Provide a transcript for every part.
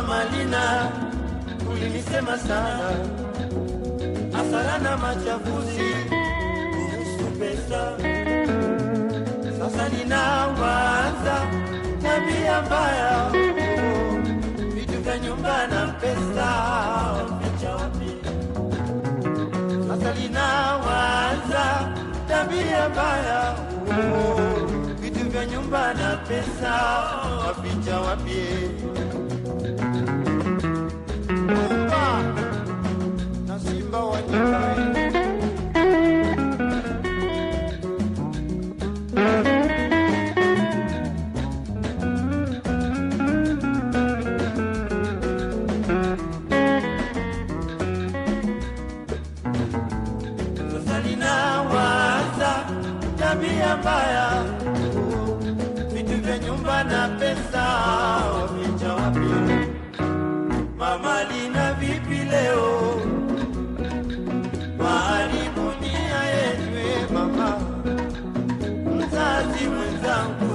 Mama Lina, ulinisema sana hasara na machafuzi kuhusu pesa. Sasa ninawaza tabia mbaya, vitu vya nyumba na pesa wapi? Sasa ninawaza tabia mbaya, vitu vya nyumba na pesa waficha wapi? Tabia mbaya, vitu vya nyumba na pesa waficha wapi? Mama Lina, vipi leo waharibu nia yetu? Mama mzazi mwenzangu,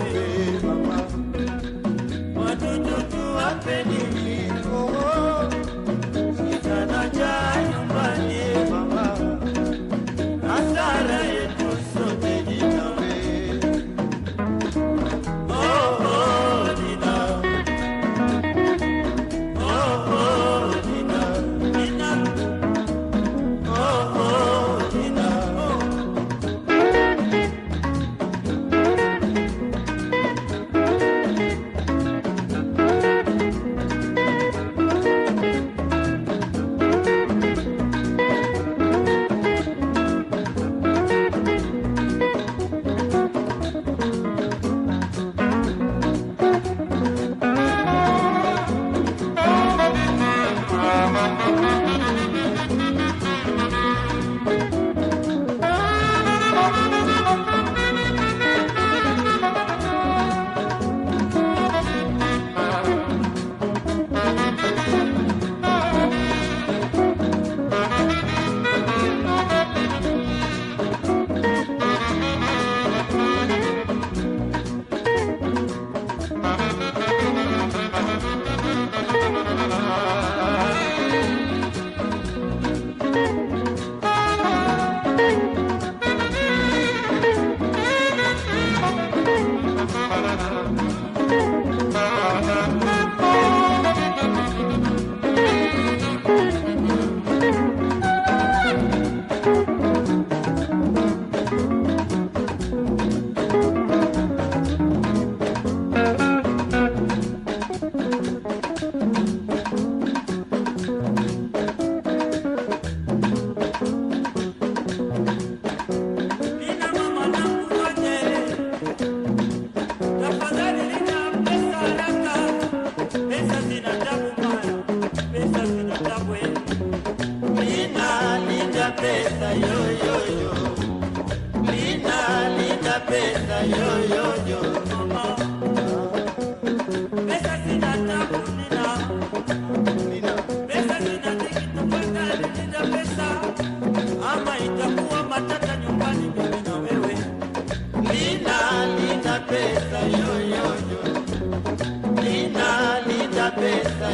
linda pesa yo yo yo, Lina linda pesa yo yo yo. Pesa zina tabu ama itakuwa matata nyumbani mimi wewe.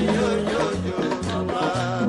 Yo